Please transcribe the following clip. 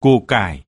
củ cải.